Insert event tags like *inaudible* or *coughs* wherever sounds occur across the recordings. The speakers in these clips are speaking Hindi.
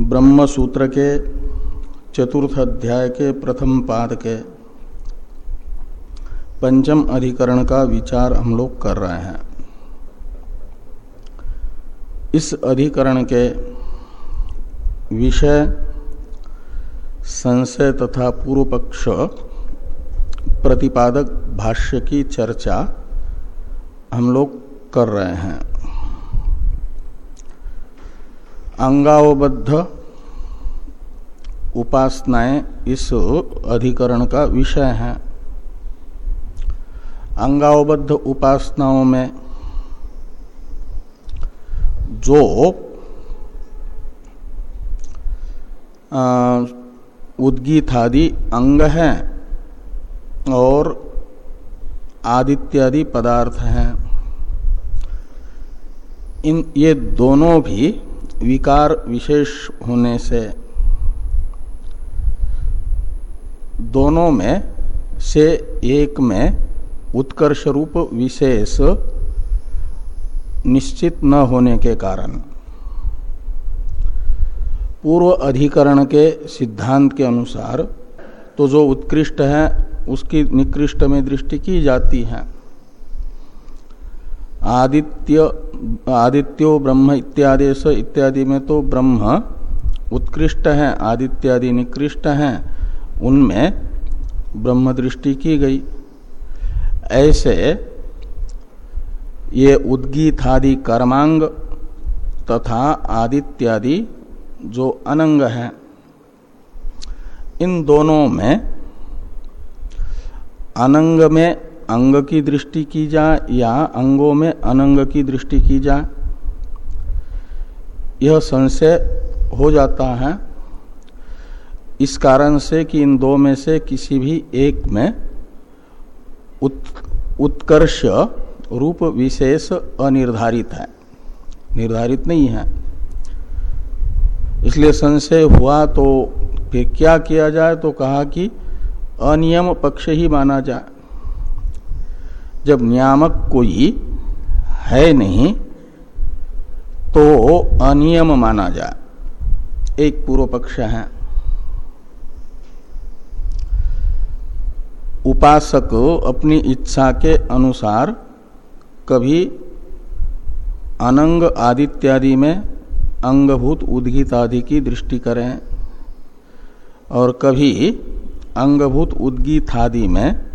ब्रह्म सूत्र के चतुर्थ अध्याय के प्रथम पाद के पंचम अधिकरण का विचार हम लोग कर रहे हैं। इस अधिकरण के विषय संशय तथा पूर्व पक्ष प्रतिपादक भाष्य की चर्चा हम लोग कर रहे हैं। अंगावबद्ध उपासनाएँ इस अधिकरण का विषय है। अंगावबद्ध उपासनाओं में जो उद्गीतादि अंग हैं और आदित्यादि पदार्थ हैं, इन ये दोनों भी विकार विशेष होने से दोनों में से एक में उत्कर्ष रूप विशेष निश्चित न होने के कारण पूर्व अधिकरण के सिद्धांत के अनुसार तो जो उत्कृष्ट है, उसकी निकृष्ट में दृष्टि की जाती है। आदित्य आदित्यो ब्रह्म इत्यादि इत्यादि में तो ब्रह्म उत्कृष्ट है, आदित्यादि निकृष्ट हैं। उनमें ब्रह्म दृष्टि की गई। ऐसे ये उद्गीतादि कर्मांग तथा आदित्यादि जो अनंग हैं, इन दोनों में अनंग में अंग की दृष्टि की जाए या अंगों में अनंग की दृष्टि की जाए यह संशय हो जाता है इस कारण से कि इन दो में से किसी भी एक में उत, उत्कर्ष रूप विशेष अनिर्धारित है। निर्धारित नहीं है। इसलिए संशय हुआ तो फिर क्या किया जाए तो कहा कि अनियम पक्ष ही माना जाए। जब नियामक कोई है नहीं तो अनियम माना जाए। एक पूर्व पक्ष है। उपासक अपनी इच्छा के अनुसार कभी अनंग आदित्यादि में अंगभूत उद्गीत आदि की दृष्टि करें और कभी अंगभूत उद्गीत आदि में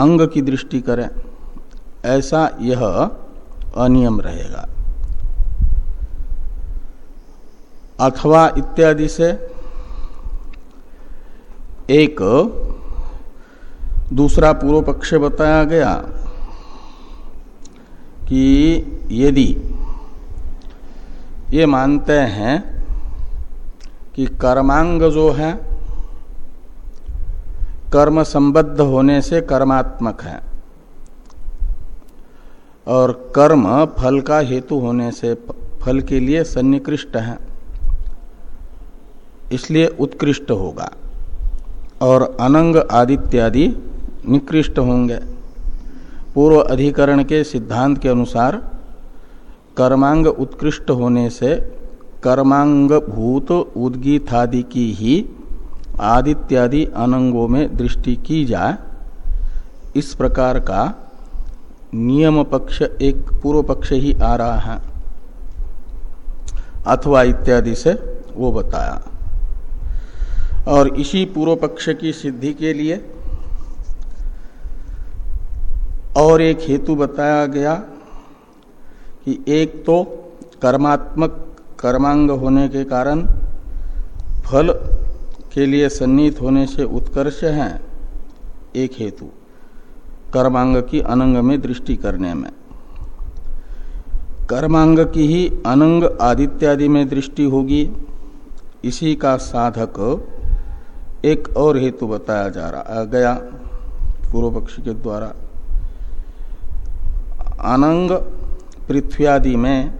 अंग की दृष्टि करें, ऐसा यह अनियम रहेगा। अथवा इत्यादि से एक दूसरा पूर्व पक्ष बताया गया कि यदि ये मानते हैं कि कर्मांग जो है कर्म संबद्ध होने से कर्मात्मक है। और कर्म फल का हेतु होने से फल के लिए सन्निकृष्ट है। इसलिए उत्कृष्ट होगा। और अनंग आदित्यादि निकृष्ट होंगे। पूर्व अधिकरण के सिद्धांत के अनुसार कर्मांग उत्कृष्ट होने से कर्मांग भूत उद्गीतादि की ही आदित्यादि अनंगों में दृष्टि की जाए, इस प्रकार का नियम पक्ष एक पूर्व पक्ष ही आ रहा है। अथवा इत्यादि से वो बताया। और इसी पूर्व पक्ष की सिद्धि के लिए और एक हेतु बताया गया कि एक तो कर्मात्मक कर्मांग होने के कारण फल के लिए सन्नीत होने से उत्कर्ष है। एक हेतु, कर्मांग की अनंग में दृष्टि करने में। कर्मांग की ही अनंग आदित्यादि में दृष्टि होगी। इसी का साधक एक और हेतु बताया जा रहा, गया पूर्व पक्ष के द्वारा। अनंग पृथ्वी आदि में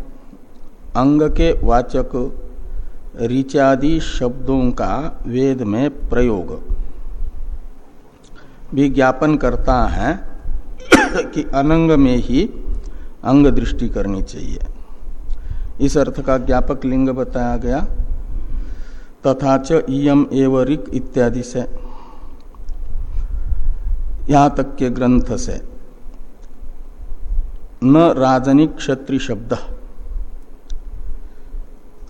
अंग के वाचक ऋचादि शब्दों का वेद में प्रयोग। भी ज्ञापन करता है कि अनंग में ही अंग दृष्टि करनी चाहिए। इस अर्थ का ज्ञापक लिंग बताया गया। तथा च एव ऋक इत्यादि से। यहाँ तक के ग्रंथ से। न राजनिक क्षत्रि शब्द।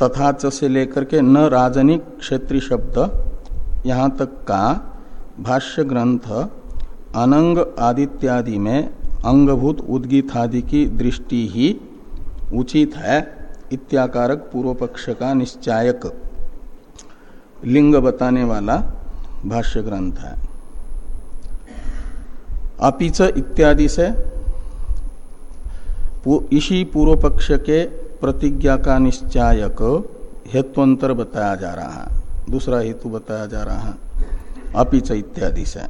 तथा च से लेकर के न राजनिक क्षेत्रीय शब्द, यहाँ तक का भाष्य ग्रंथ अनंग आदित्यादि में अंगभूत उद्गीत आदि की दृष्टि ही उचित है, इत्याकारक पूर्व पक्ष का निश्चायक लिंग बताने वाला भाष्य ग्रंथ है। अपिच इत्यादि से इसी पूर्व पक्ष के प्रतिज्ञा का निश्चायक हेत्वंतर बताया जा रहा है। दूसरा हेतु बताया जा रहा है। अपिच इत्यादि से।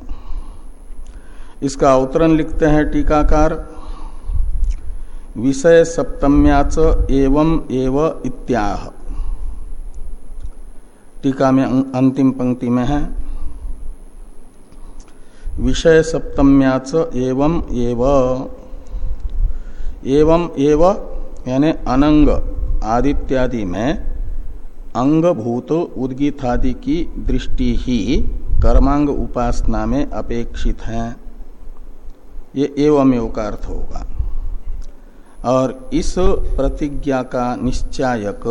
इसका अवतरण लिखते हैं टीकाकार। विषय सप्तम्याच एवं एव इत्याह। टीका में अं- अंतिम पंक्ति में है। विषय सप्तम्याच एवं एव। एवं एव यानी अनंग आदित्यादि में अंगभूत उद्गीतादि की दृष्टि ही कर्मांग उपासना में अपेक्षित है। ये एवं का अर्थ होगा। और इस प्रतिज्ञा का निश्चायक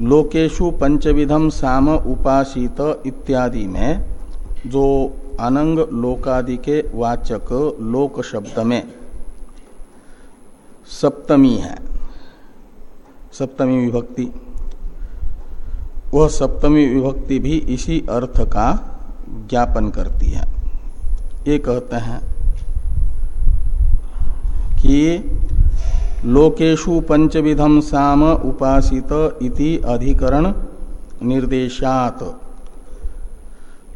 लोकेशु पंचविधम साम उपासित इत्यादि में जो अनंग लोकादि के वाचक लोक शब्द में सप्तमी है। सप्तमी विभक्ति। वह सप्तमी विभक्ति भी इसी अर्थ का ज्ञापन करती है। ये कहते हैं कि लोकेशु पंचविधम साम उपासित इति अधिकरण निर्देशात।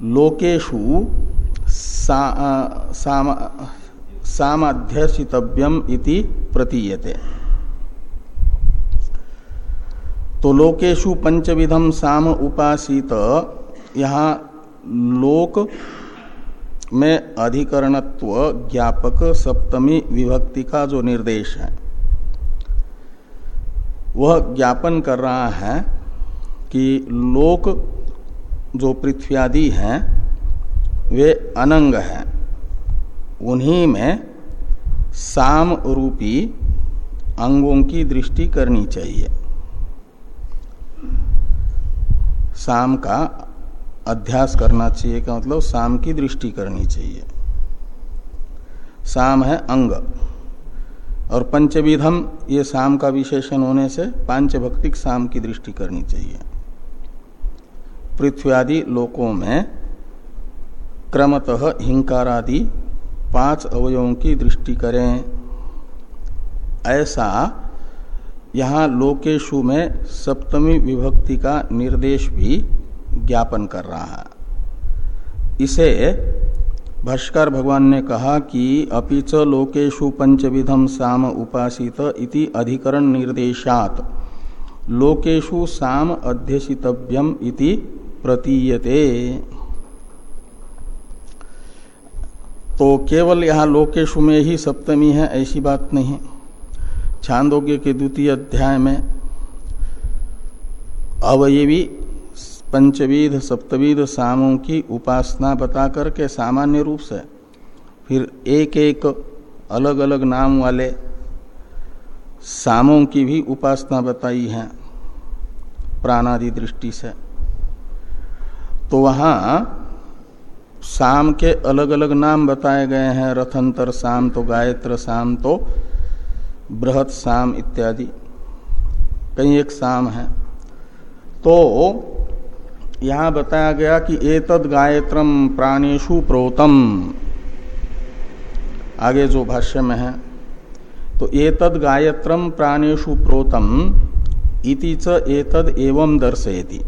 लोकेशु सा, साम, सामाध्यसितव्यम इति प्रतीयते। तो लोकेशु पंचविधम साम उपासित, यहाँ लोक में अधिकरणत्व ज्ञापक सप्तमी विभक्ति का जो निर्देश है, वह ज्ञापन कर रहा है कि लोक जो पृथ्वी आदि हैं, वे अनंग हैं। उन्हीं में साम रूपी अंगों की दृष्टि करनी चाहिए। साम का अध्यास करना चाहिए का मतलब साम की दृष्टि करनी चाहिए। साम है अंग और पंचविधम, ये साम का विशेषण होने से पाँच भक्तिक साम की दृष्टि करनी चाहिए। पृथ्वी आदि लोकों में क्रमतः हिंकारादि पाँच अवयवों की दृष्टि करें। ऐसा यहाँ लोकेशु में सप्तमी विभक्ति का निर्देश भी ज्ञापन कर रहा है। इसे भाष्कर भगवान ने कहा कि अपिच लोकेशु पंचविधम साम उपासित इति अधिकरण निर्देशात। लोकेशु साम अध्यसितव्यम इति प्रतीयते। तो केवल यहाँ लोकेशु में ही सप्तमी है, ऐसी बात नहीं। छांदोग्य के द्वितीय अध्याय में अवयवी, पंचविध, सप्तविध सामों की उपासना बता करके सामान्य रूप से फिर एक एक अलग अलग नाम वाले सामों की भी उपासना बताई है प्राणादि दृष्टि से। तो वहाँ साम के अलग अलग नाम बताए गए हैं। रथंतर साम तो गायत्र साम तो बृहत साम इत्यादि। कई एक साम है। तो यहाँ बताया गया कि एक एतद गायत्रम प्राणेशु प्रोतम। आगे जो भाष्य में है तो एतद गायत्रम प्राणेशु प्रोतम इति च एतद एवं दर्शयति।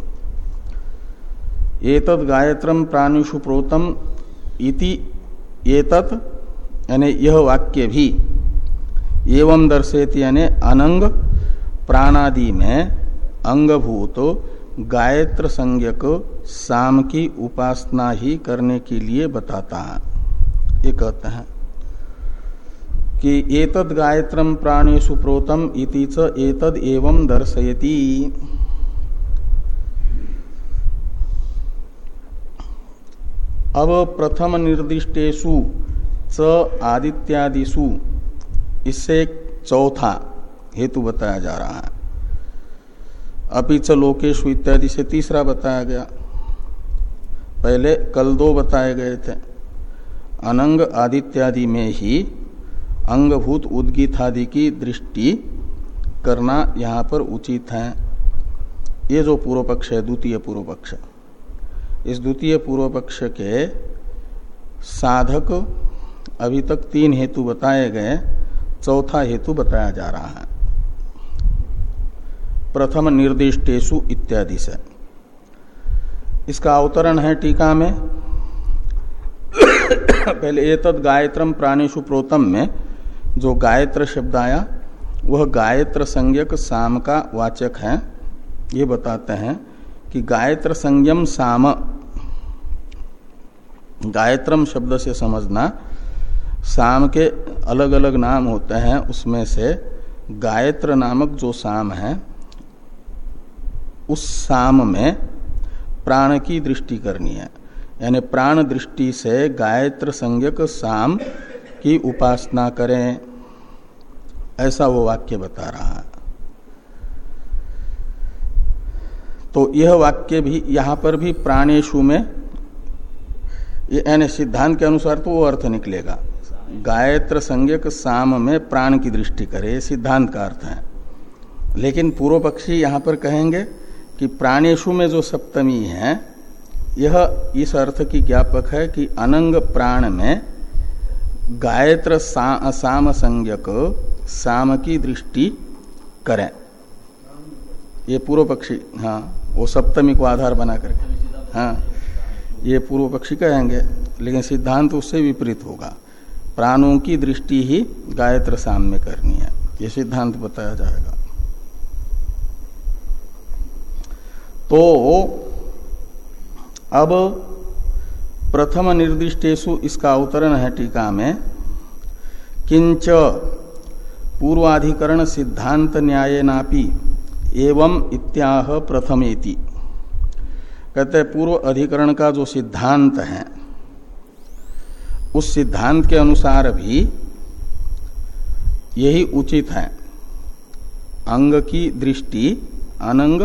एतद गायत्रम प्राणिषु प्रोतम इति एतत, यानी यह वाक्य भी एवं दर्शेत यानी अनंग प्राणादि में अंगभूत गायत्र संज्ञक साम की उपासना ही करने के लिए बताता। है ये कहते हैं कि एतद गायत्रम प्राणेशु प्रोतम इति च एतद एवं दर्शयति। अब प्रथम निर्दिष्टेशु च आदित्यादिशु इससे चौथा हेतु बताया जा रहा है। अपिच लोकेशु इत्यादि से तीसरा बताया गया। पहले कल दो बताए गए थे। अनंग आदित्यादि में ही अंगभूत उद्गीत आदि की दृष्टि करना यहाँ पर उचित है। ये जो पूर्व पक्ष है, द्वितीय पूर्व पक्ष। इस द्वितीय पूर्व पक्ष के साधक अभी तक तीन हेतु बताए गए, चौथा हेतु बताया जा रहा है। प्रथम निर्दिष्टेशु इत्यादि से। इसका अवतरण है टीका में। पहले एतद गायत्रम प्राणेशु प्रोतम में जो गायत्र शब्द आया, वह गायत्र संज्ञक साम का वाचक है। ये बताते हैं कि गायत्र संयम साम गायत्रम शब्द से समझना, साम के अलग अलग नाम होते हैं, उसमें से गायत्र नामक जो साम है, उस साम में प्राण की दृष्टि करनी है। यानी प्राण दृष्टि से गायत्र संज्ञक साम की उपासना करें। ऐसा वो वाक्य बता रहा है। तो यह वाक्य भी यहाँ पर भी प्राणेशु में यानी सिद्धांत के अनुसार तो वो अर्थ निकलेगा। गायत्र संज्ञक साम में प्राण की दृष्टि करे सिद्धांत का अर्थ है। लेकिन पूर्व पक्षी यहाँ पर कहेंगे कि प्राणेशु में जो सप्तमी है यह इस अर्थ की ज्ञापक है कि अनंग प्राण में गायत्र सा, साम संज्ञक साम की दृष्टि करें। ये पूर्व पक्षी हाँ वो सप्तमी को आधार बना करके। हाँ। ये पूर्व पक्षी कहेंगे, लेकिन सिद्धांत तो उससे विपरीत होगा। प्राणों की दृष्टि ही गायत्र साम में करनी है। ये सिद्धांत बताया जाएगा। तो अब प्रथम निर्दिष्टेशु इसका अवतरण है टीका में। किंच पूर्वाधिकरण सिद्धांत न्याय नापी एवं इत्याह प्रथमेति। कहते पूर्व अधिकरण का जो सिद्धांत है, उस सिद्धांत के अनुसार भी यही उचित है। अंग की दृष्टि, अनंग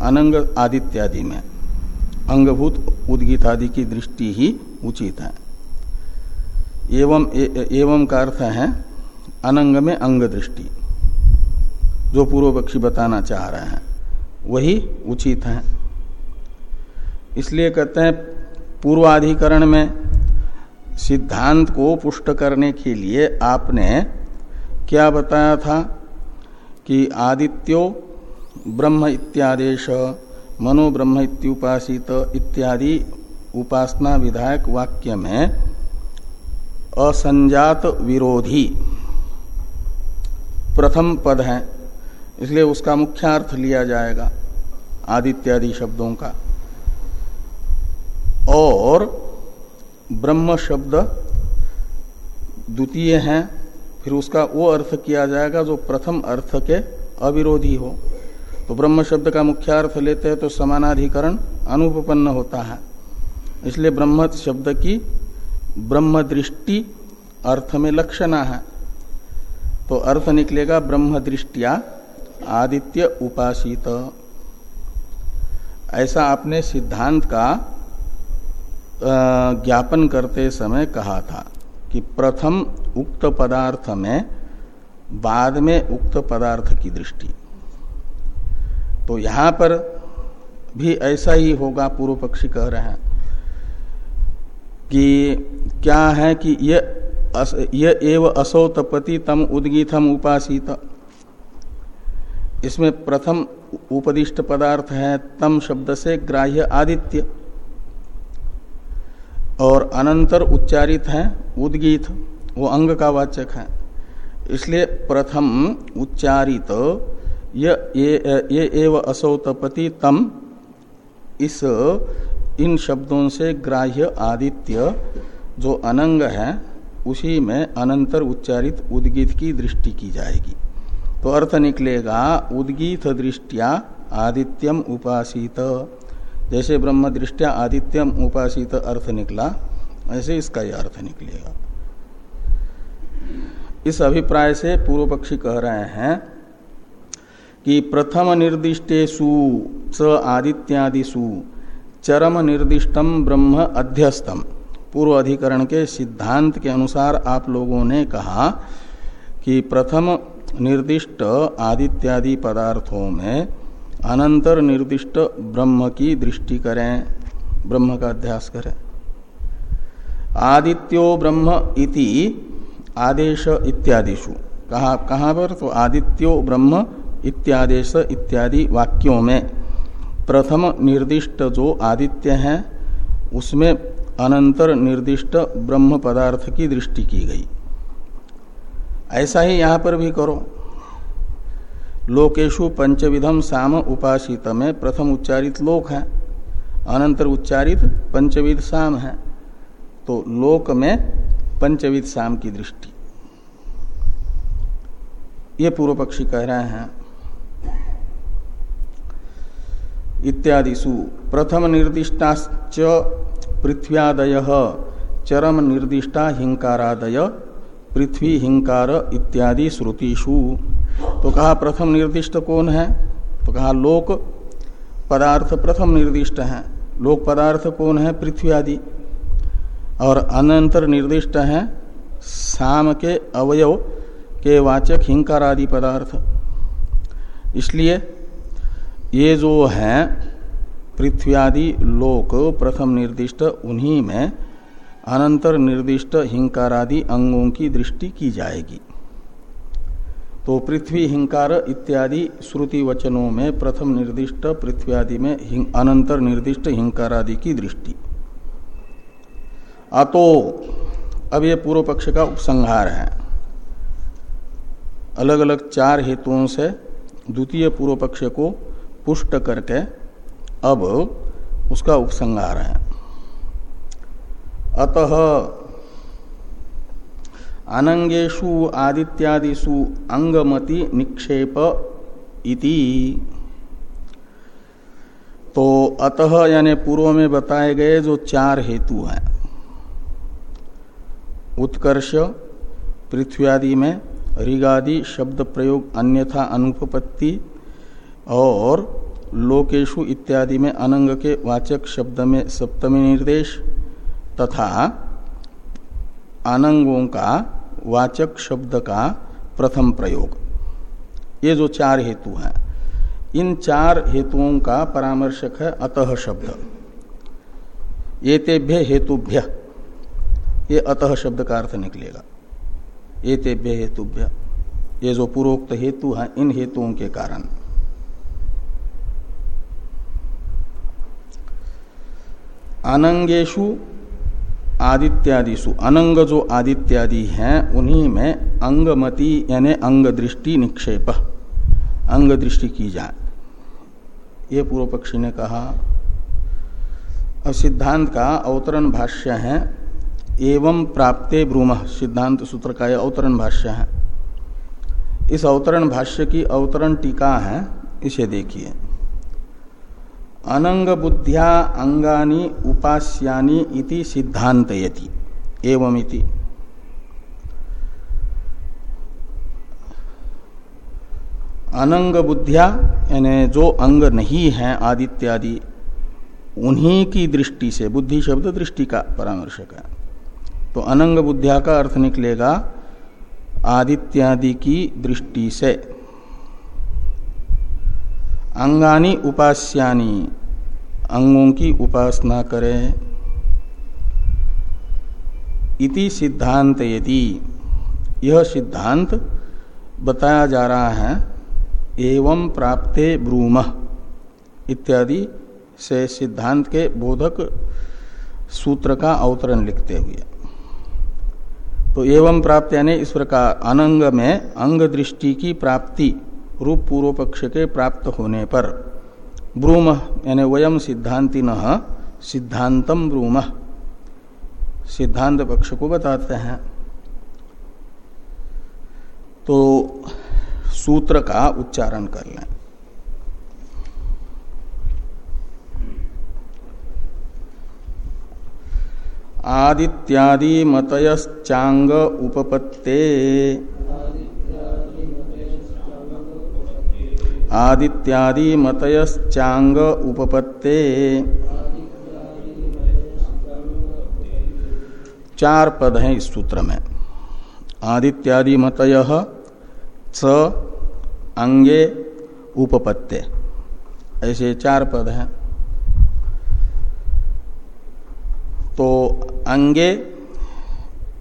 अनंग आदित्यादि में, अंगभूत उद्गीत आदि की दृष्टि ही उचित है। एवं एवं का अर्थ है, अनंग में अंग दृष्टि, जो पूर्व पक्षी बताना चाह रहे हैं। वही उचित है। इसलिए कहते हैं, पूर्वाधिकरण में सिद्धांत को पुष्ट करने के लिए आपने क्या बताया था कि आदित्यो ब्रह्म इत्यादेश मनो ब्रह्म इत्युपासित इत्यादि उपासना विधायक वाक्य में असंजात विरोधी प्रथम पद है। इसलिए उसका मुख्यार्थ लिया जाएगा आदित्यादि शब्दों का। और ब्रह्म शब्द द्वितीय है, फिर उसका वो अर्थ किया जाएगा जो प्रथम अर्थ के अविरोधी हो। तो ब्रह्म शब्द का मुख्य अर्थ लेते हैं तो समानाधिकरण अनुपन्न होता है। इसलिए ब्रह्म शब्द की ब्रह्म दृष्टि अर्थ में लक्षणा है। तो अर्थ निकलेगा ब्रह्म दृष्टिया आदित्य उपासित। ऐसा आपने सिद्धांत का ज्ञापन करते समय कहा था कि प्रथम उक्त पदार्थ में, बाद में उक्त पदार्थ की दृष्टि। तो यहाँ पर भी ऐसा ही होगा, पूर्व पक्षी कह रहे हैं कि क्या है कि ये ये एव असौ तपति तम उदगीतम उपासित। इसमें प्रथम उपदिष्ट पदार्थ है तम शब्द से ग्राह्य आदित्य। और अनंतर उच्चारित है उद्गीत, वो अंग का वाचक है। इसलिए प्रथम उच्चारित, ये ये एव असौ तपति तम, इस, इन शब्दों से ग्राह्य आदित्य जो अनंग है, उसी में अनंतर उच्चारित उद्गीत की दृष्टि की जाएगी। तो अर्थ निकलेगा उद्गीत दृष्टिया आदित्यम उपासित। जैसे ब्रह्म दृष्टिया आदित्यम उपासित अर्थ निकला, ऐसे इसका यह अर्थ निकलेगा। इस अभिप्राय से पूर्व पक्षी कह रहे हैं कि प्रथम निर्दिष्टेशु स आदित्यादिशु चरम निर्दिष्टम ब्रह्म अध्यस्तम। पूर्व अधिकरण के सिद्धांत के अनुसार आप लोगों ने कहा कि प्रथम निर्दिष्ट आदित्यादि पदार्थों में अनंतर निर्दिष्ट ब्रह्म की दृष्टि करें। ब्रह्म का अध्यास करें। आदित्यो ब्रह्म इति आदेश इत्यादिशु कहा, कहाँ पर? तो आदित्यो ब्रह्म इत्यादेश इत्यादि वाक्यों में प्रथम निर्दिष्ट जो आदित्य है, उसमें अनंतर निर्दिष्ट ब्रह्म पदार्थ की दृष्टि की गई। ऐसा ही यहाँ पर भी करो। लोकेशु पंचविधम साम उपासित में प्रथम उच्चारित लोक है, अनंतर उच्चारित पंचविध साम है। तो लोक में पंचविध साम की दृष्टि। ये पूर्व पक्षी कह रहे हैं। इत्यादिशु प्रथम निर्दिष्टाच पृथ्व्यादय, चरम निर्दिष्टा हिंकारादय पृथ्वी हिंकार इत्यादि श्रुतिषु। तो कहा प्रथम निर्दिष्ट कौन है? तो कहा लोक पदार्थ प्रथम निर्दिष्ट है। लोक पदार्थ कौन है? पृथ्वी आदि। और अनंतर निर्दिष्ट है साम के अवयव के वाचक हिंकार आदि पदार्थ। इसलिए ये जो है आदि लोक प्रथम निर्दिष्ट, उन्हीं में अनंतर निर्दिष्ट हिंकारादि अंगों की दृष्टि की जाएगी। तो पृथ्वी हिंकार इत्यादि श्रुति वचनों में प्रथम निर्दिष्ट, पृथ्वी आदि में अनंतर निर्दिष्ट हिंकार आदि की दृष्टि। अतो, अब ये पूर्व पक्ष का उपसंहार है। अलग अलग चार हेतुओं से द्वितीय पूर्व पक्ष को पुष्ट करके अब उसका उपसंहार है। अतः अनंगेशु आदित्यादिषु अंगमति निक्षेप इति। तो अतः यानी पूर्व में बताए गए जो चार हेतु हैं, उत्कर्ष पृथ्वी आदि में ऋगादि शब्द प्रयोग अन्यथा अनुपपत्ति और लोकेशु इत्यादि में अनंग के वाचक शब्द में सप्तमी निर्देश तथा अनंगों का वाचक शब्द का प्रथम प्रयोग। ये जो चार हेतु हैं, इन चार हेतुओं का परामर्शक है अतः शब्द। ये तेभ्य हेतुभ्य। ये अतः शब्द का अर्थ निकलेगा। ये तेभ्य हेतुभ्य। ये जो पूर्वोक्त हेतु हैं, इन हेतुओं के कारण। अनंगेशु आदित्यादिशु अनंग जो आदित्यादि हैं, उन्हीं में अंगमति, यानी अंग दृष्टि निक्षेप। अंग दृष्टि की जाए। ये पूर्व पक्षी ने कहा, और सिद्धांत का अवतरण भाष्य है, एवं प्राप्ते ब्रूम। सिद्धांत सूत्र का यह अवतरण भाष्य है। इस अवतरण भाष्य की अवतरण टीका है, इसे देखिए। अनंग बुद्धिया अंगानी उपास्यानी इति सिद्धांतयति एवं इति अनंग बुद्धिया यानी जो अंग नहीं है, आदित्यादि, उन्हीं की दृष्टि से, बुद्धि शब्द दृष्टि का परामर्शक है। तो अनंग बुद्धिया का अर्थ निकलेगा आदित्यादि की दृष्टि से। अंगानी उपास्यानी, अंगों की उपासना करें। इति सिद्धांत यदि, यह सिद्धांत बताया जा रहा है, एवं प्राप्ते ब्रूम, इत्यादि से सिद्धांत के बोधक सूत्र का अवतरण लिखते हुए। तो एवं प्राप्त यानी इस प्रकार, अनंग में अंग दृष्टि की प्राप्ति रूप पूर्व पक्ष के प्राप्त होने पर। ब्रूम, यानी वयम सिद्धांति न सिद्धांतम ब्रूम। सिद्धांत पक्ष को बताते हैं। तो सूत्र का उच्चारण कर लें। आदित्यादि मतयश्चांग उपपत्ते। आदित्यादि मतयश्चांग उपपत्ते। चार पद हैं इस सूत्र में। आदित्यादि मतय च अंगे उपपत्ते। ऐसे चार पद हैं। तो अंगे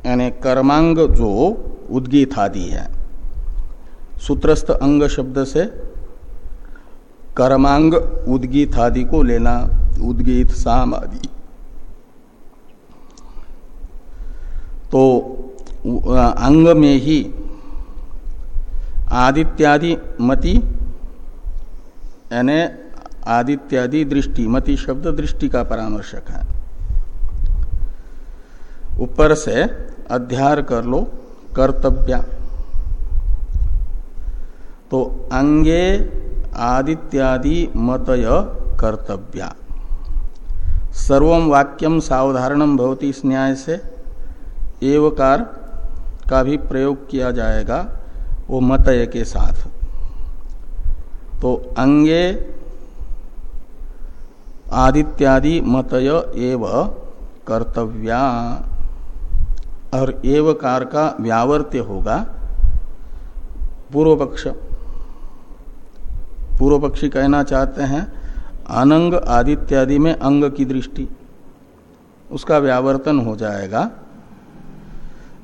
यानी कर्मांग जो उद्गीत आदि है। सूत्रस्थ अंग शब्द से कर्मांग, उद्गीत आदि को लेना, उद्गीत साम आदि। तो अंग में ही आदित्यादि मति, यानी आदित्यादि दृष्टि, मति शब्द दृष्टि का परामर्शक है। ऊपर से अध्यार कर लो, कर्तव्य। तो अंगे आदित्यादि मतय कर्तव्या। सर्व वाक्यम सावधारणम भवती इस न्याय से। एवकार का भी प्रयोग किया जाएगा वो मतय के साथ। तो अंगे आदित्यादि मतय एव कर्तव्या। और एवकार का व्यावर्त्य होगा पूर्व पक्ष पूर्व पक्षी कहना चाहते हैं, अनंग आदित्यादि में अंग की दृष्टि। उसका व्यावर्तन हो जाएगा।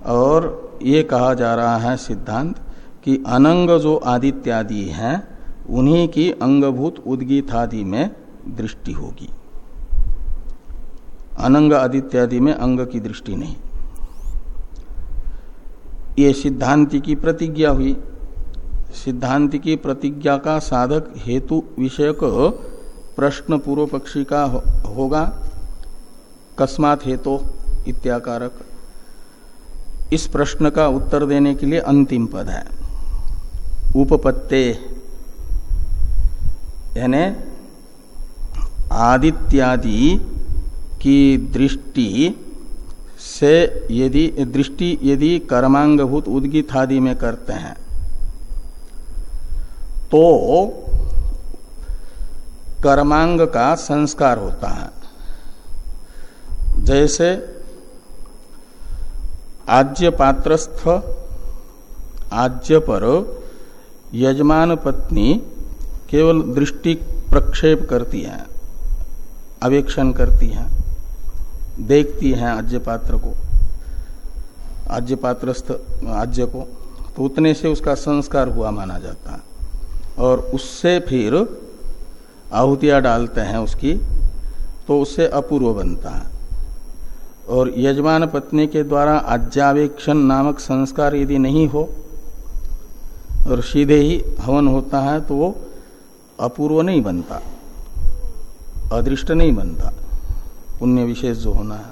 और ये कहा जा रहा है सिद्धांत कि अनंग जो आदित्यादि हैं, उन्हीं की अंगभूत उद्गीत आदि में दृष्टि होगी। अनंग आदित्यादि में अंग की दृष्टि नहीं। ये सिद्धांति की प्रतिज्ञा हुई। सिद्धांति की प्रतिज्ञा का साधक हेतु विषयक प्रश्न पूर्व पक्षी का हो, होगा। कस्मात हेतु इत्याकारक। इस प्रश्न का उत्तर देने के लिए अंतिम पद है। उपपत्ते। यानी आदित्यादि की दृष्टि से यदि दृष्टि यदि कर्मांगभूत उद्गित आदि में करते हैं तो कर्मांग का संस्कार होता है। जैसे आज्य पात्रस्थ आज्य पर यजमान पत्नी केवल दृष्टि प्रक्षेप करती है, अवेक्षण करती है, देखती है आज्य पात्र को आज्य पात्रस्थ आज्य को तो उतने से उसका संस्कार हुआ माना जाता है। और उससे फिर आहुतियाँ डालते हैं उसकी तो उससे अपूर्व बनता है। और यजमान पत्नी के द्वारा आज्ञावेक्षण नामक संस्कार यदि नहीं हो, और सीधे ही हवन होता है तो वो अपूर्व नहीं बनता, अदृष्ट नहीं बनता, पुण्य विशेष जो होना है।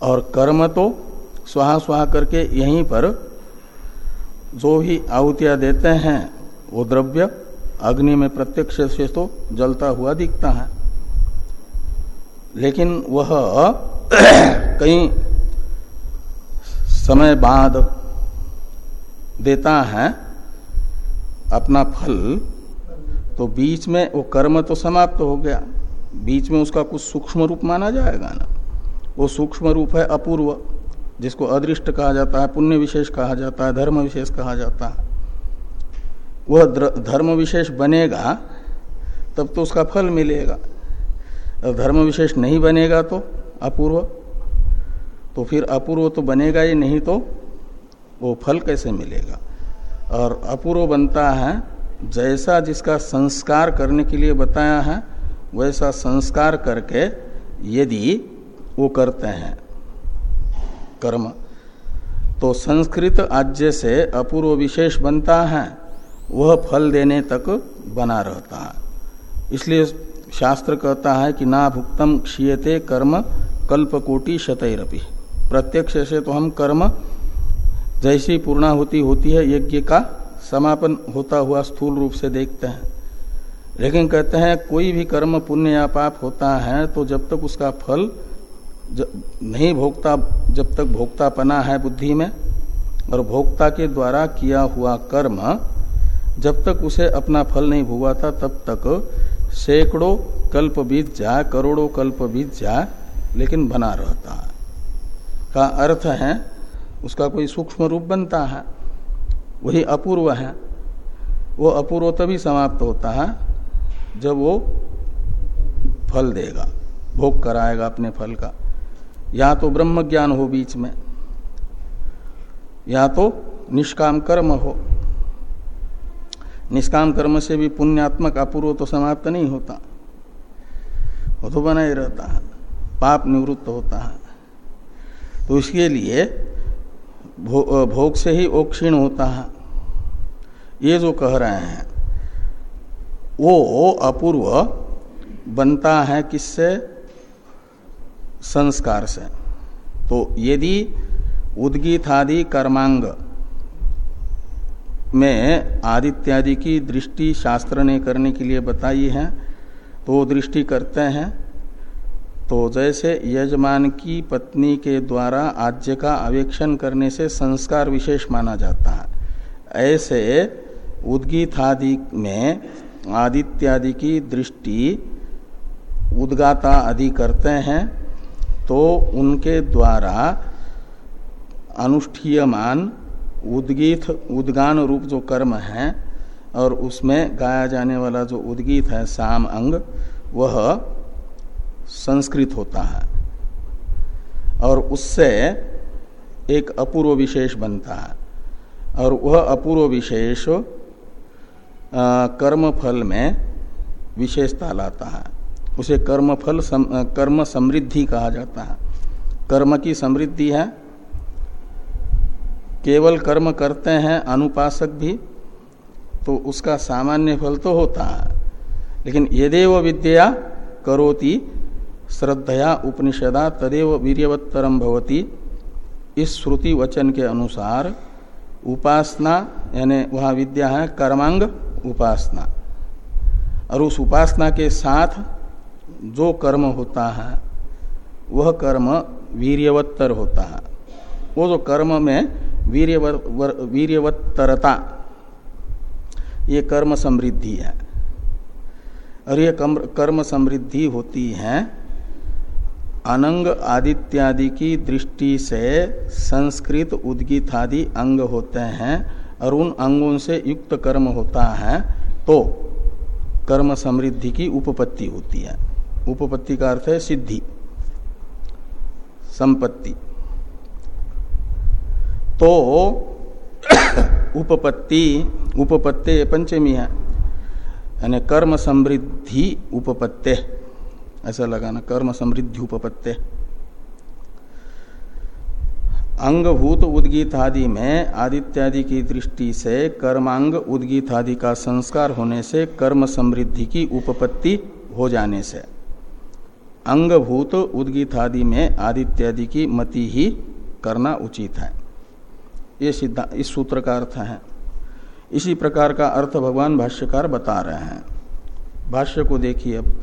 और कर्म तो स्वाहा स्वाहा करके यहीं पर जो भी आहुतियाँ देते हैं वो द्रव्य अग्नि में प्रत्यक्ष से तो जलता हुआ दिखता है। लेकिन वह *clears throat* कई समय बाद देता है अपना फल तो बीच में वो कर्म तो समाप्त हो गया। बीच में उसका कुछ सूक्ष्म रूप माना जाएगा ना। वो सूक्ष्म रूप है अपूर्व, जिसको अदृष्ट कहा जाता है, पुण्य विशेष कहा जाता है, धर्म विशेष कहा जाता है। वह धर्म विशेष बनेगा, तब तो उसका फल मिलेगा। धर्म विशेष नहीं बनेगा तो अपूर्व तो फिर अपूर्व तो बनेगा ही नहीं तो वो फल कैसे मिलेगा? और अपूर्व बनता है, जैसा जिसका संस्कार करने के लिए बताया है, वैसा संस्कार करके यदि वो करते हैं कर्म तो संस्कृत आज्य से अपूर्व विशेष बनता है। वह फल देने तक बना रहता है। इसलिए शास्त्र कहता है कि ना भुक्तम क्षीयते कर्म कल्पकोटि शतरपी। प्रत्यक्ष से तो हम कर्म जैसी पूर्णाहुति होती है, यज्ञ का समापन होता हुआ स्थूल रूप से देखते हैं। लेकिन कहते हैं, कोई भी कर्म पुण्य या पाप होता है तो जब तक उसका फल नहीं भोक्ता जब तक भोक्तापना है बुद्धि में, और भोक्ता के द्वारा किया हुआ कर्म जब तक उसे अपना फल नहीं भुगवाता तब तक सैकड़ों कल्प बीत जाए करोड़ों कल्प बीत जाए लेकिन बना रहता है। का अर्थ है, उसका कोई सूक्ष्म रूप बनता है, वही अपूर्व है। वो अपूर्व तभी समाप्त होता है, जब वो फल देगा, भोग कराएगा अपने फल का। या तो ब्रह्म ज्ञान हो बीच में, या तो निष्काम कर्म हो। निष्काम कर्म से भी पुण्यात्मक अपूर्व तो समाप्त नहीं होता। वो तो बना ही रहता है पाप निवृत्त होता है। तो इसके लिए भो, भोग से ही वो क्षीण होता है। ये जो कह रहे हैं वो अपूर्व बनता है किससे? संस्कार से। तो यदि उद्गीत आदि कर्मांग में आदित्यादि की दृष्टि शास्त्र ने करने के लिए बताई है तो दृष्टि करते हैं। तो जैसे यजमान की पत्नी के द्वारा आज्य का अवेक्षण करने से संस्कार विशेष माना जाता है। ऐसे उद्गीत आदि में आदित्यादि की दृष्टि उद्गाता आदि करते हैं तो उनके द्वारा अनुष्ठीयमान उद्गीत उद्गान रूप जो कर्म है और उसमें गाया जाने वाला जो उद्गीत है साम अंग वह संस्कृत होता है। और उससे एक अपूर्व विशेष बनता है। और वह अपूर्व विशेष कर्म फल में विशेषता लाता है। उसे कर्म फल सम, कर्म समृद्धि कहा जाता है। कर्म की समृद्धि है केवल कर्म करते हैं, अनुपासक भी तो उसका सामान्य फल तो होता है। लेकिन यदेव विद्या करोति, श्रद्धया उपनिषदा तदेव वीरवत्तरम भवती। इस श्रुति वचन के अनुसार उपासना, यानी वह विद्या है, कर्मांग उपासना। और उस उपासना के साथ जो कर्म होता है, वह कर्म वीर्यवत्तर होता है। वो जो कर्म में वीर्यवत्तरता। ये कर्म समृद्धि है। और ये कर्म समृद्धि होती है अनंग आदित्यादि की दृष्टि से संस्कृत उद्गीत आदि अंग होते हैं और उन अंगों से युक्त कर्म होता है तो कर्म समृद्धि की उपपत्ति होती है। उपपत्ति का अर्थ है सिद्धि, संपत्ति। तो *coughs* उपपत्ति उपपत्ति पंचमी है। यानी कर्म समृद्धि उपपत्ति। ऐसा लगाना कर्म समृद्धि उपपत्ति। अंगभूत उद्गीत आदि में आदित्यादि की दृष्टि से कर्मांग उद्गीत आदि का संस्कार होने से कर्म समृद्धि की उपपत्ति हो जाने से। अंगभूत उद्गीत आदि में आदित्यादि की मति ही करना उचित है। ये सिद्धांत इस सूत्र का अर्थ है। इसी प्रकार का अर्थ भगवान भाष्यकार बता रहे हैं। भाष्य को देखिए अब।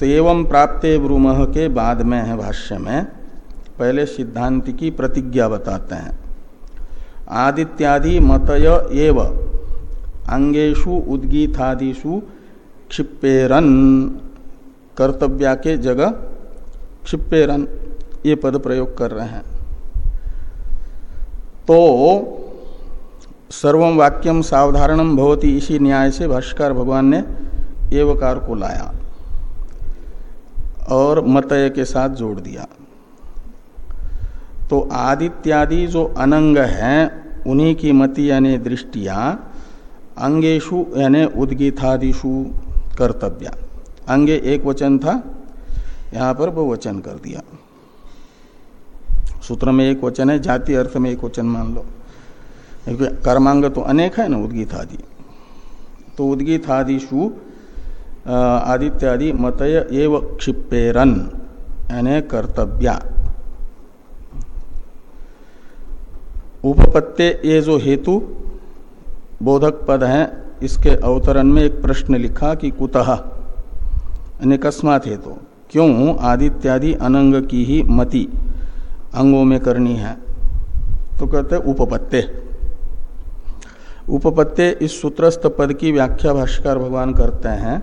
तो एवं प्राप्त ब्रूम के बाद में है भाष्य में, पहले सिद्धांत की प्रतिज्ञा बताते हैं। आदित्यादि मतय एव अंगेशु उद्गीतादिशु क्षिपेरन कर्तव्या के जगह क्षिपेरन ये पद प्रयोग कर रहे हैं। तो सर्वम वाक्यम सावधारणम भवती इसी न्याय से भाष्कर भगवान ने एवकार को लाया और मतय के साथ जोड़ दिया। तो आदित्यादि जो अनंग हैं, उन्हीं की मति यानी दृष्टिया अंगेशु यानी उद्गीतादिशु कर्तव्या। अंगे एक वचन था, यहाँ पर बहुवचन कर दिया। सूत्र में एक वचन है, जाति अर्थ में एक वचन मान लो। कर्मांग तो अनेक है ना, उद्गीत आदि। तो उद्गीत आदिशु आदित्यादि मतय एव क्षिपेरन यानी कर्तव्या। उपपत्ते ये जो हेतु, बोधक पद हैं, इसके अवतरण में एक प्रश्न लिखा कि कुतः? अकस्मात है तो क्यों? आदित्यादि अनंग की ही मति अंगों में करनी है। तो कहते उपपत्ते। उपपत्ते इस सूत्रस्थ पद की व्याख्या भाष्कर भगवान करते हैं।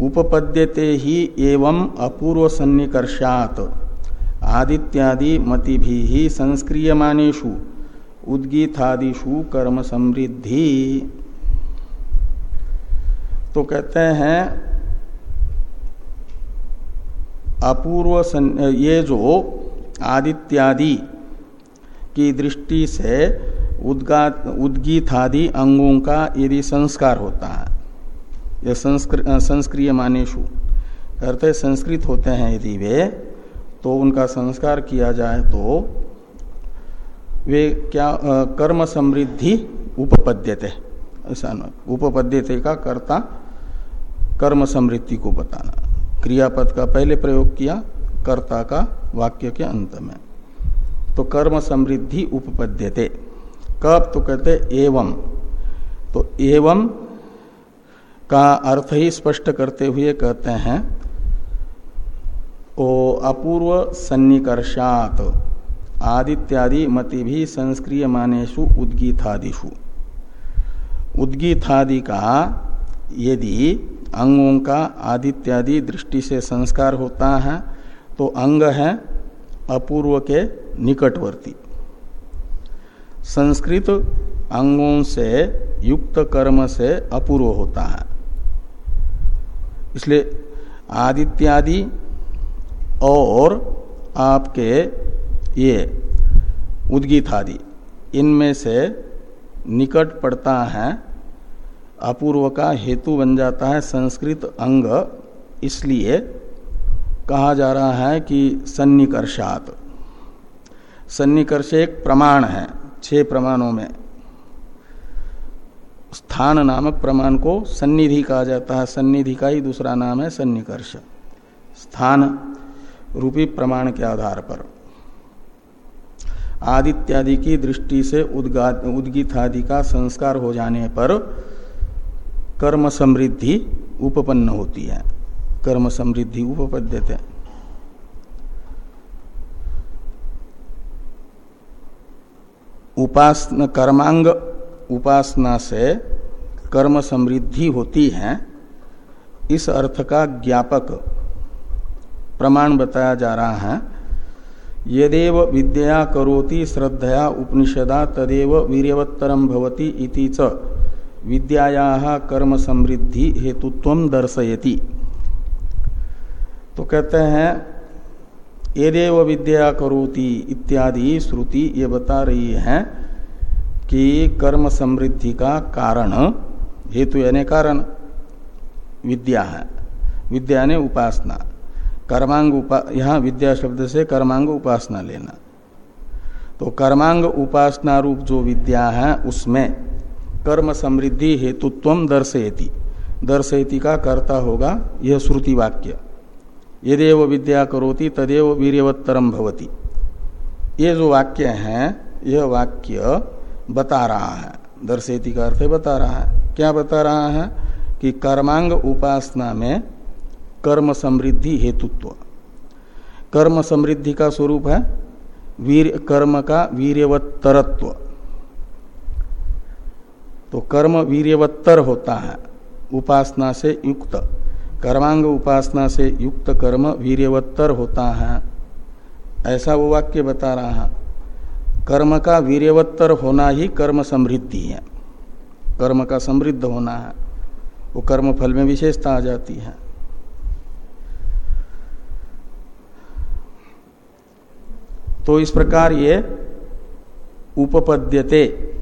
उपपद्यते ही एवं अपूर्व सन्निकर्षात। आदित्यादि मति भी संस्क्रियमानेशु उद्गीतादिशु कर्म समृद्धि। तो कहते हैं अपूर्व ये जो आदित्यादि की दृष्टि से उद्गात उद्गीतादि अंगों का यदि संस्कार होता है यह संस्क्रिय मानेशु करते संस्कृत होते हैं यदि वे तो उनका संस्कार किया जाए तो वे क्या आ, कर्म समृद्धि उपपद्यते ऐसा उपपद्यते का कर्ता कर्म समृद्धि को बताना। क्रियापद का पहले प्रयोग किया, कर्ता का वाक्य के अंत में। तो कर्म समृद्धि उपपद्यते। कब? तो कहते एवं। तो एवं का अर्थ ही स्पष्ट करते हुए कहते हैं, ओ अपूर्व सन्निकर्षात, आदित्यादि मति भी संस्क्रिय मानेशु उद्गीतादिशु उद्गीतादि का यदि अंगों का आदित्यादि दृष्टि से संस्कार होता है तो अंग है अपूर्व के निकटवर्ती। संस्कृत अंगों से युक्त कर्म से अपूर्व होता है। इसलिए आदित्यादि और आपके ये उद्गीत आदि इनमें से निकट पड़ता है अपूर्व का हेतु बन जाता है संस्कृत अंग। इसलिए कहा जा रहा है कि सन्निकर्षात। सन्निकर्ष एक प्रमाण है, छह प्रमाणों में। स्थान नामक प्रमाण को सन्निधि कहा जाता है। सन्निधि का ही दूसरा नाम है सन्निकर्ष। स्थान रूपी प्रमाण के आधार पर। आदित्यादि की दृष्टि से उद्गीत आदि का संस्कार हो जाने पर कर्म समृद्धि उपपन्न होती है। कर्म समृद्धि उपपद्यते। उपासना कर्मांग उपासना से कर्म समृद्धि होती है। इस अर्थ का ज्ञापक प्रमाण बताया जा रहा है। यदेव विद्या करोति श्रद्धया उपनिषदा तदेव वीरवत्तरम भवति इति च। विद्याया कर्म समृद्धि हेतुत्व दर्शयति। तो कहते हैं, यदेव विद्या करोति इत्यादि श्रुति ये बता रही है कि कर्म समृद्धि का कारण, हेतु यानी कारण, विद्या है। विद्या ने उपासना। कर्मांग उपा, यहाँ विद्या शब्द से कर्मांग उपासना लेना। तो कर्मांग उपासना रूप जो विद्या है, उसमें कर्म समृद्धि हेतुत्व दर्शयति। दर्शयति का कर्ता होगा यह श्रुति वाक्य यदेव विद्या करोति तदेव वीरवत्तरम भवति। ये जो वाक्य है, यह वाक्य बता रहा है। दर्शेती का अर्थ बता रहा है। क्या बता रहा है? कि कर्मांग उपासना में कर्म समृद्धि हेतुत्व। कर्म समृद्धि का स्वरूप है। वीर, कर्म का वीरवत्तरत्व तो कर्म वीरवत्तर होता है। उपासना से युक्त। कर्मांग उपासना से युक्त कर्म वीरवत्तर होता है। ऐसा वो वाक्य बता रहा है। कर्म का वीरवत्तर होना ही कर्म समृद्धि है। कर्म का समृद्ध होना है। वो कर्म फल में विशेषता आ जाती है। तो इस प्रकार ये उपपद्यते।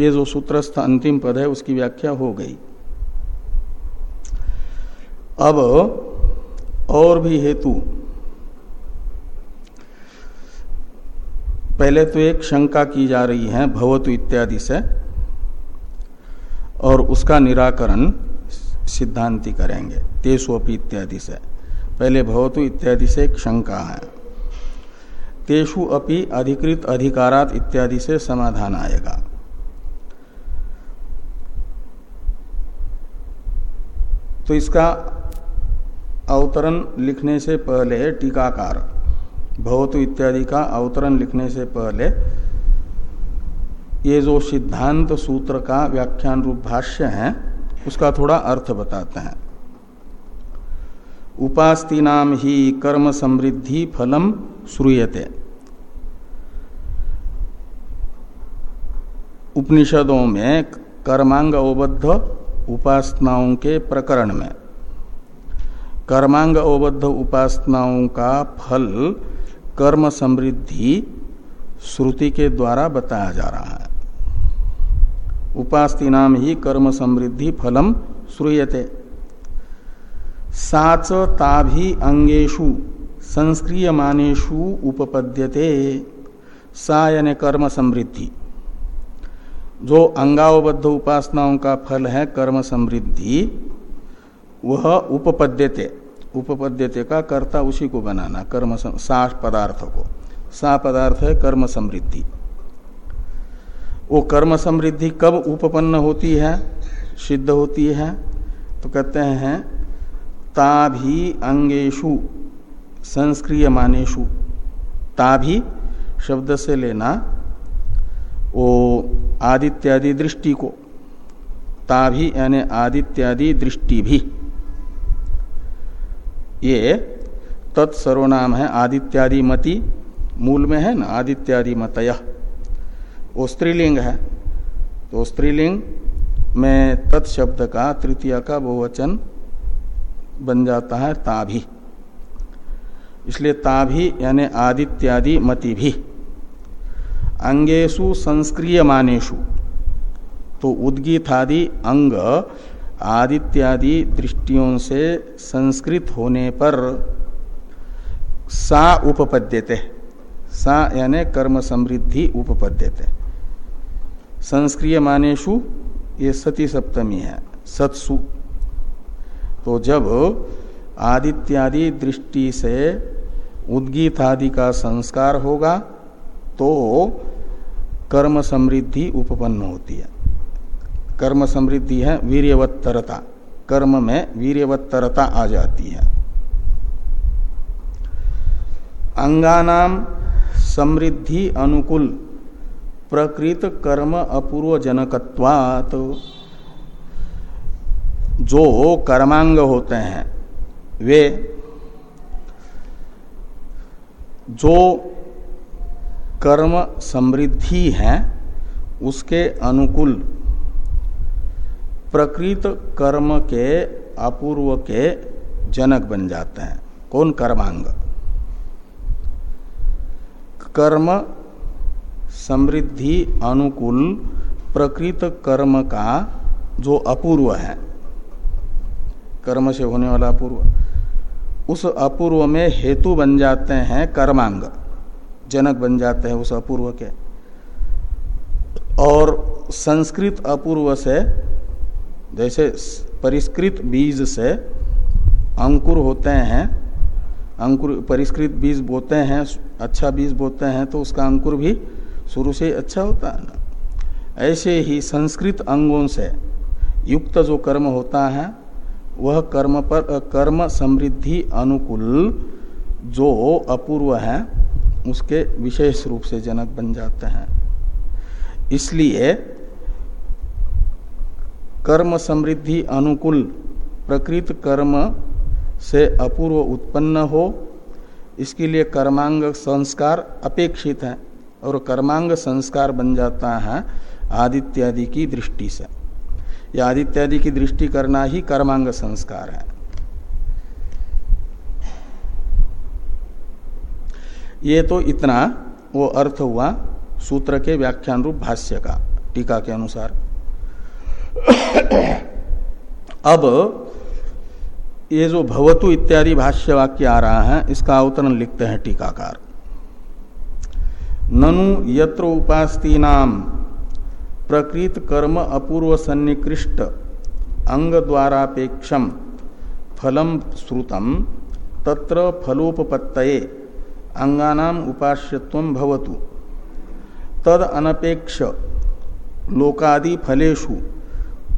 ये जो सूत्रस्थ अंतिम पद है, उसकी व्याख्या हो गई। अब और भी हेतु। पहले तो एक शंका की जा रही है, भवतु इत्यादि से, और उसका निराकरण सिद्धांति करेंगे तेसोपी इत्यादि से। पहले भवतु इत्यादि से एक शंका है। तेषु अपि अधिकृत अधिकारात इत्यादि से समाधान आएगा। तो इसका अवतरण लिखने से पहले टीकाकार भवतु इत्यादि का अवतरण लिखने से पहले ये जो सिद्धांत सूत्र का व्याख्यान रूप भाष्य है, उसका थोड़ा अर्थ बताते हैं। उपास्ती नाम ही कर्म समृद्धि फलम श्रूयते। उपनिषदों में कर्मांग अवबद्ध उपासनाओं के प्रकरण में। कर्मांग अवबद्ध उपासनाओं का फल कर्म समृद्धि श्रुति के द्वारा बताया जा रहा है। उपास्ति नाम ही कर्म समृद्धि फलम श्रूयते। साच ताभि अंगेशु संस्क्रिय मानेशु उपपद्यते। सा यानी कर्म समृद्धि। जो अंगावबद्ध उपासनाओं का फल है कर्म समृद्धि, वह उपपद्यते। उपपद्यते का कर्ता उसी को बनाना, कर्म सा पदार्थ को। सा पदार्थ है कर्म समृद्धि। वो कर्म समृद्धि कब उपपन्न होती है, सिद्ध होती है तो कहते हैं ताभी अंगेशु संस्क्रिय मानेशु ताभी शब्द से लेना, वो आदित्यादि दृष्टि को। ताभी यानी आदित्यादि दृष्टि भी। ये तत्सर्वनाम है आदित्यादि मति, मूल में है ना आदित्यादि मतय। वो स्त्रीलिंग है। तो स्त्रीलिंग में तत्शब्द का, तृतीय का बहुवचन बन जाता है ताभी। इसलिए ताभी यानी आदित्यादि मति भी। अंगेशु संस्क्रिय मानेशु तो उद्गीतादि अंग आदित्यादि दृष्टियों से संस्कृत होने पर सा उपपद्यते। सा यानी कर्म समृद्धि उपपद्यते। संस्क्रिय मानेशु ये सती सप्तमी है, सत्सु। तो जब आदित्यादि दृष्टि से उद्गीत आदि का संस्कार होगा तो कर्म समृद्धि उपपन्न होती है। कर्म समृद्धि है, वीर्यवत्तरता। कर्म में वीर्यवत्तरता आ जाती है। अंगानाम समृद्धि अनुकूल प्रकृत कर्म अपूर्व जनकत्वात जो कर्मांग होते हैं, वे जो कर्म समृद्धि है, उसके अनुकूल। प्रकृत कर्म के अपूर्व के जनक बन जाते हैं। कौन कर्मांग? कर्म समृद्धि, अनुकूल, प्रकृत कर्म का जो अपूर्व है, कर्म से होने वाला अपूर्व, उस अपूर्व में हेतु बन जाते हैं कर्मांग। जनक बन जाते हैं उस अपूर्व के। और संस्कृत अपूर्व से, जैसे परिष्कृत बीज से अंकुर होते हैं, अंकुर, परिष्कृत बीज बोते हैं अच्छा बीज बोते हैं तो उसका अंकुर भी शुरू से अच्छा होता है ना। ऐसे ही संस्कृत अंगों से युक्त जो कर्म होता है, वह कर्म पर, कर्म समृद्धि अनुकूल जो अपूर्व है उसके विशेष रूप से जनक बन जाते हैं। इसलिए कर्म समृद्धि अनुकूल, प्रकृत कर्म से अपूर्व उत्पन्न हो, इसके लिए कर्मांग संस्कार अपेक्षित है और कर्मांग संस्कार बन जाता है आदित्यादि की दृष्टि से। या आदित्यादि की दृष्टि करना ही कर्मांग संस्कार है। ये तो इतना वो अर्थ हुआ सूत्र के व्याख्यान रूप भाष्य का, टीका के अनुसार। अब ये जो भवतु इत्यादि भाष्य वाक्य आ रहा है, इसका अवतरण लिखते हैं टीकाकार। ननु यत्र उपास्ती नाम प्रकृत कर्म अपूर्व सन्निकृष्ट अंग द्वारापेक्षम फलम श्रुतम तत्र फलोपत्तये अंगानाम उपास्यत्व भवतु। तद अनपेक्ष लोकादि फलेशु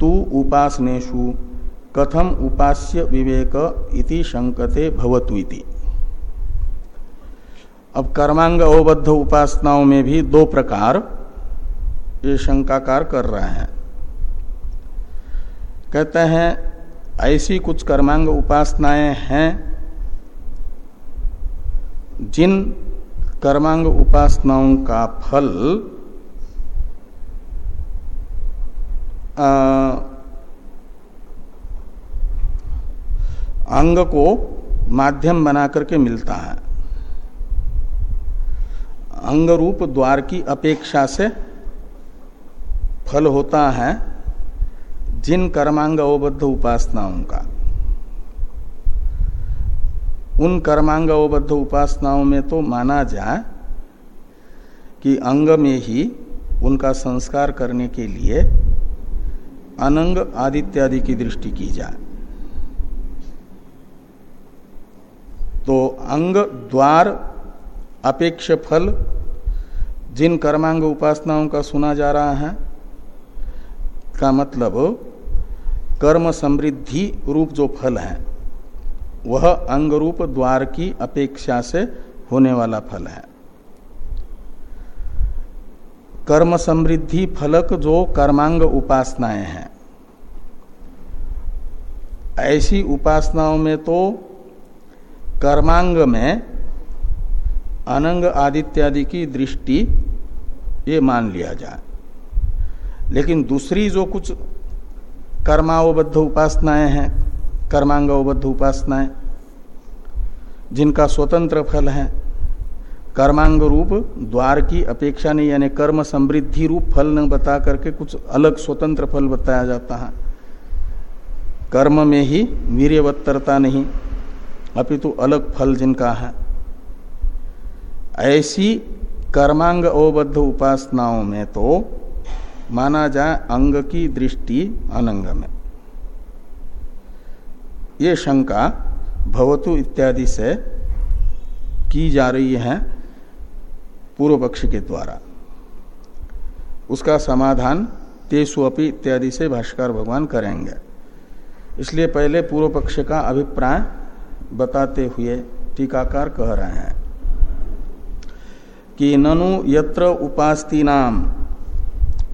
तु उपासनेशु कथम उपास्य विवेक इति शंकते भवतु इति। अब कर्मांग अवबद्ध उपासनाओं में भी दो प्रकार ये शंकाकार कर रहे हैं। कहते हैं, ऐसी कुछ कर्मांग उपासनाएँ हैं जिन कर्मांग उपासनाओं का फल आ, अंग को माध्यम बना करके मिलता है। अंग रूप द्वार की अपेक्षा से फल होता है जिन कर्मांग अवबद्ध उपासनाओं का। उन कर्मांग अवबद्ध उपासनाओं में तो माना जाए कि अंग में ही उनका संस्कार करने के लिए अनंग आदित्यादि की दृष्टि की जाए। तो अंग, द्वार, अपेक्ष फल जिन कर्मांग उपासनाओं का सुना जा रहा है, का मतलब कर्म समृद्धि रूप जो फल है वह अंग रूप द्वार की अपेक्षा से होने वाला फल है। कर्म समृद्धि फलक जो कर्मांग उपासनाएँ हैं। ऐसी उपासनाओं में तो कर्मांग में अनंग आदित्यादि की दृष्टि ये मान लिया जाए। लेकिन दूसरी जो कुछ कर्मावबद्ध उपासनाएँ हैं कर्मांगवबद्ध उपासनाएँ जिनका स्वतंत्र फल है। कर्मांग रूप द्वार की अपेक्षा नहीं, यानी कर्म समृद्धि रूप फल न बता करके कुछ अलग स्वतंत्र फल बताया जाता है। कर्म में ही वीर्यवत्तरता नहीं, अपितु अलग फल जिनका है। ऐसी कर्मांग अवबद्ध उपासनाओं में तो माना जाए अंग की दृष्टि अनंग में। ये शंका भवतु इत्यादि से की जा रही है पूर्व पक्ष के द्वारा। उसका समाधान तेसु अपी इत्यादि से भाष्कर भगवान करेंगे। इसलिए पहले पूर्व पक्ष का अभिप्राय बताते हुए टीकाकार कह रहे हैं कि ननु यत्र उपास्ती नाम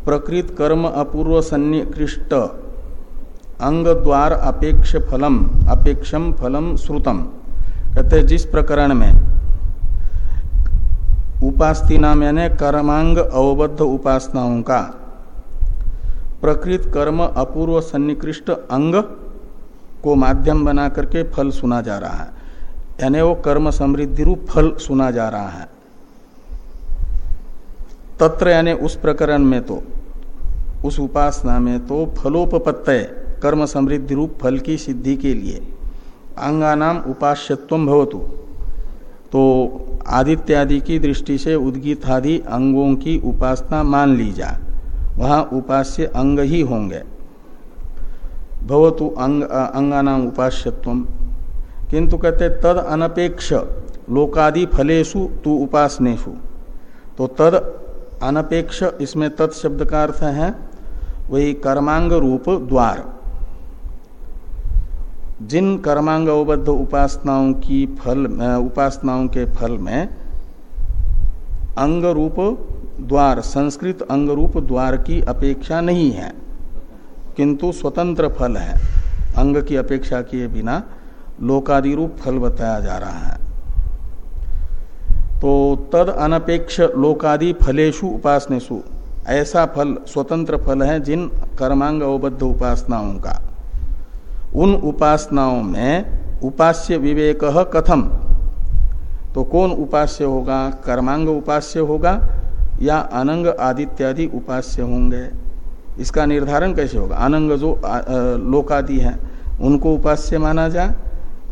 प्रकृत कर्म अपूर्व सन्निकृष्ट अंग द्वार अपेक्ष फलम अपेक्षम फलम श्रुतम। कहते जिस प्रकरण में उपास्ती नाम यानी कर्मांग अवबद्ध उपासनाओं का प्रकृत कर्म अपूर्व सन्निकृष्ट अंग को माध्यम बना करके फल सुना जा रहा है। यानी वो कर्म समृद्धि रूप फल सुना जा रहा है। तत्र यानी उस प्रकरण में तो उस उपासना में तो फलोपत्तय कर्म समृद्धि रूप फल की सिद्धि के लिए। अंगानाम उपास्यत्व भवतु। तो आदित्यादि की दृष्टि से उद्गीत आदि अंगों की उपासना मान ली जा वहाँ उपास्य अंग ही होंगे। भवतु अंग अंगानाम उपास्यत्व। किंतु कहते तद अनपेक्ष लोकादि फलेशु तु उपासनेशु तो तद अनपेक्ष, इसमें तत्शब्द का अर्थ है, वही कर्मांग रूप द्वार। जिन कर्मांग अवबद्ध उपासनाओं की फल उपासनाओं के फल में अंग रूप द्वार, संस्कृत अंग रूप द्वार की अपेक्षा नहीं है, किंतु स्वतंत्र फल है। अंग की अपेक्षा किए बिना लोकादि रूप फल बताया जा रहा है। तो तद अनपेक्ष लोकादि फलेशु उपासनेशु ऐसा फल स्वतंत्र फल है जिन कर्मांग अवबद्ध उपासनाओं का। उन उपासनाओं में उपास्य विवेक कथम? तो कौन उपास्य होगा? कर्मांग उपास्य होगा या अनंग आदित्यादि उपास्य होंगे? इसका निर्धारण कैसे होगा? अनंग जो लोकादि है, उनको उपास्य माना जाए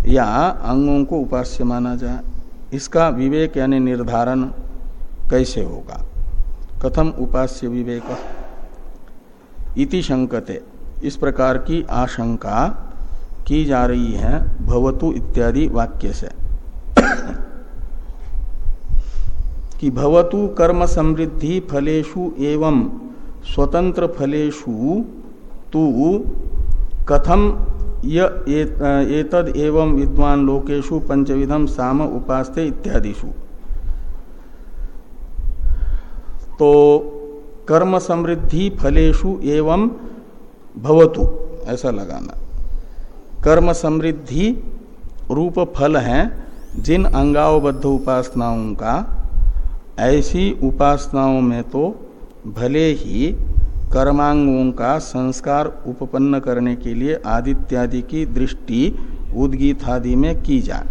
या अंगों को उपास्य माना जाए इसका विवेक यानी निर्धारण कैसे होगा? कथम उपास्य विवेक? इति शंकते। इस प्रकार की आशंका की जा रही है भवतु इत्यादि वाक्य से। कि भवतु कर्म समृद्धि फलेशु एवं स्वतंत्र फलेशु तू कथम एतद एवं विद्वान लोकेशु पंचविधम साम उपास्ते इत्यादिशु तो कर्म समृद्धि फलेशु एवं भवतु, ऐसा लगाना। कर्म समृद्धि रूप फल है, जिन अंगावबद्ध उपासनाओं का, ऐसी उपासनाओं में तो भले ही कर्मांगों का संस्कार उपपन्न करने के लिए आदित्यादि की दृष्टि उद्गीत आदि में की जाए।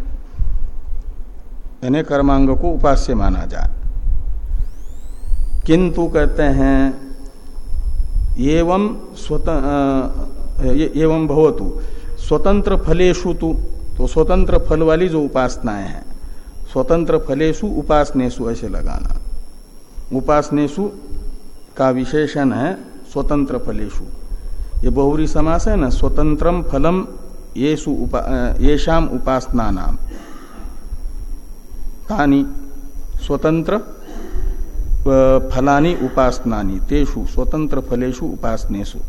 यानी कर्मांग को उपास्य माना जाए। किंतु कहते हैं, एवं स्वत एवं भवतु। स्वतंत्र फलेशु तु तो स्वतंत्र फल वाली जो उपासनाएँ हैं स्वतंत्र फलेशु उपासनेशु ऐसे लगाना। उपासनेशु का विशेषण है स्वतंत्र फलेशु ये बहुरी समास है ना स्वतंत्रम फलम येषु उपा, उपासना नाम तानी स्वतंत्र फलानी उपासनानी तेषु स्वतंत्र फलेशु उपासनेशु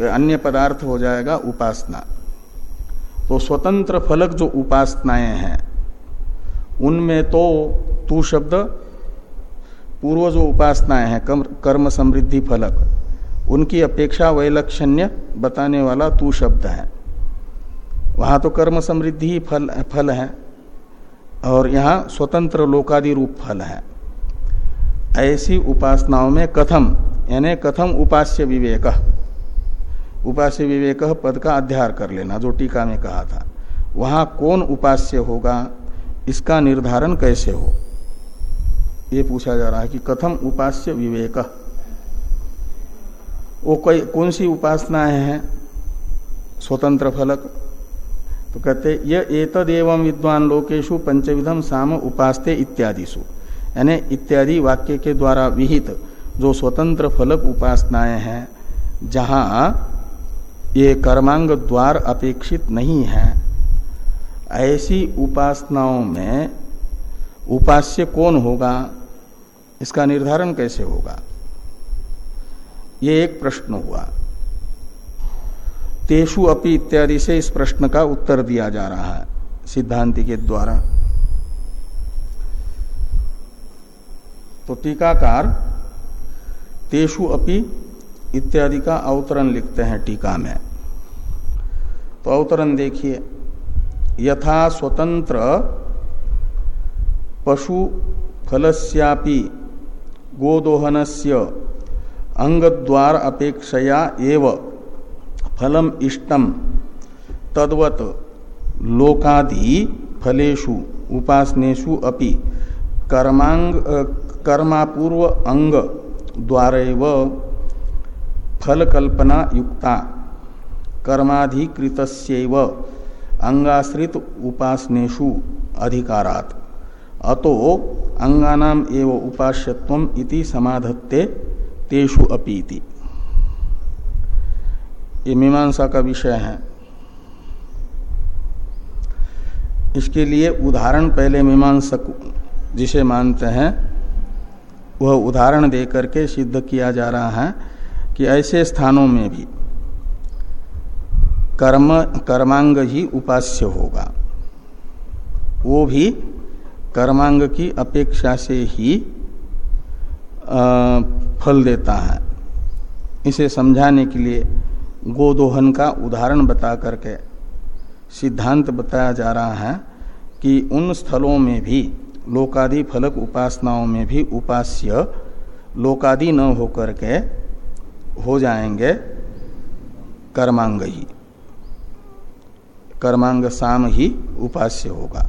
अन्य पदार्थ हो जाएगा उपासना। तो स्वतंत्र फलक जो उपासनाएँ हैं, उनमें तो तू शब्द, पूर्व जो उपासनाएँ हैं, कर्म समृद्धि फलक, उनकी अपेक्षा वैलक्षण्य बताने वाला तू शब्द है। वहाँ तो कर्म समृद्धि फल फल है, और यहाँ स्वतंत्र लोकादि रूप फल है। ऐसी उपासनाओं में कथम, यानी कथम उपास्य विवेक। उपास्य विवेक पद का अध्यार कर लेना, जो टीका में कहा था। वहाँ कौन उपास्य होगा, इसका निर्धारण कैसे हो? ये पूछा जा रहा है कि कथम उपास्य विवेक? वो कोई, कौन सी उपासनाएँ हैं? स्वतंत्र फलक। तो कहते, ये एतद एवं विद्वान लोकेशु पंचविधम साम उपास्ते इत्यादिशु यानी इत्यादि वाक्य के द्वारा विहित जो स्वतंत्र फलक उपासनाएँ हैं, जहाँ ये कर्मांग द्वार अपेक्षित नहीं है। ऐसी उपासनाओं में उपास्य कौन होगा? इसका निर्धारण कैसे होगा? ये एक प्रश्न हुआ। तेषु अपि इत्यादि से इस प्रश्न का उत्तर दिया जा रहा है सिद्धांति के द्वारा। तो टीकाकार, तेषु अपि इत्यादि का अवतरण लिखते हैं टीका में। तो अवतरण देखिए, यथा स्वतंत्र पशु फलस्यापि गोदोहनस्य अंगद्वार अपेक्षया एव फलम इष्टम, तद्वत लोकादि फलेषु उपासनेषु अपि कर्मांग कर्मापूर्व अंग द्वारैव फल कल्पना युक्ता कर्माधिकृत अंगाश्रित उपासनेशु अधिकारात। अतो अंगानाम एव उपास्यत्व इति समाधत्ते तेषु अपीति। ये मीमांसा का विषय है। इसके लिए उदाहरण पहले मीमांसक जिसे मानते हैं, वह उदाहरण देकर के सिद्ध किया जा रहा है। कि ऐसे स्थानों में भी कर्म, कर्मांग ही उपास्य होगा। वो भी कर्मांग की अपेक्षा से ही फल देता है। इसे समझाने के लिए गोदोहन का उदाहरण बता करके सिद्धांत बताया जा रहा है कि उन स्थलों में भी लोकादि फलक उपासनाओं में भी उपास्य लोकादि न होकर के हो जाएँगे कर्मांग ही कर्मांग साम ही उपास्य होगा।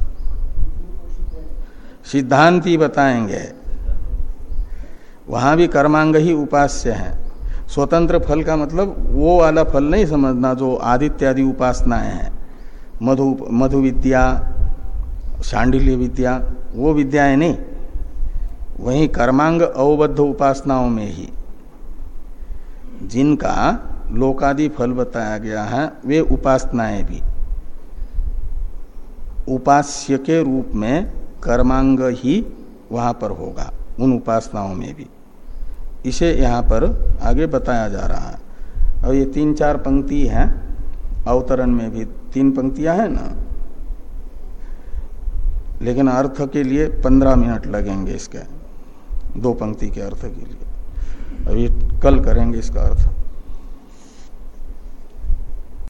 सिद्धांति बताएँगे, वहाँ भी कर्मांग ही उपास्य है। स्वतंत्र फल का मतलब वो वाला फल नहीं समझना, जो आदित्यादि उपासनाएँ हैं। मधु मधु विद्या, शांडिल्य विद्या, वो विद्याएँ नहीं। वहीं कर्मांग अवबद्ध उपासनाओं में ही। जिनका लोकादि फल बताया गया है, वे उपासनाएँ भी। उपास्य के रूप में कर्मांग ही वहाँ पर होगा, उन उपासनाओं में भी। इसे यहाँ पर आगे बताया जा रहा है। और ये तीन चार पंक्ति हैं, अवतरण में भी तीन पंक्तियाँ हैं ना? लेकिन अर्थ के लिए पंद्रह मिनट लगेंगे इसके, दो पंक्ति के अर्थ के लिए। अभी कल करेंगे इसका अर्थ।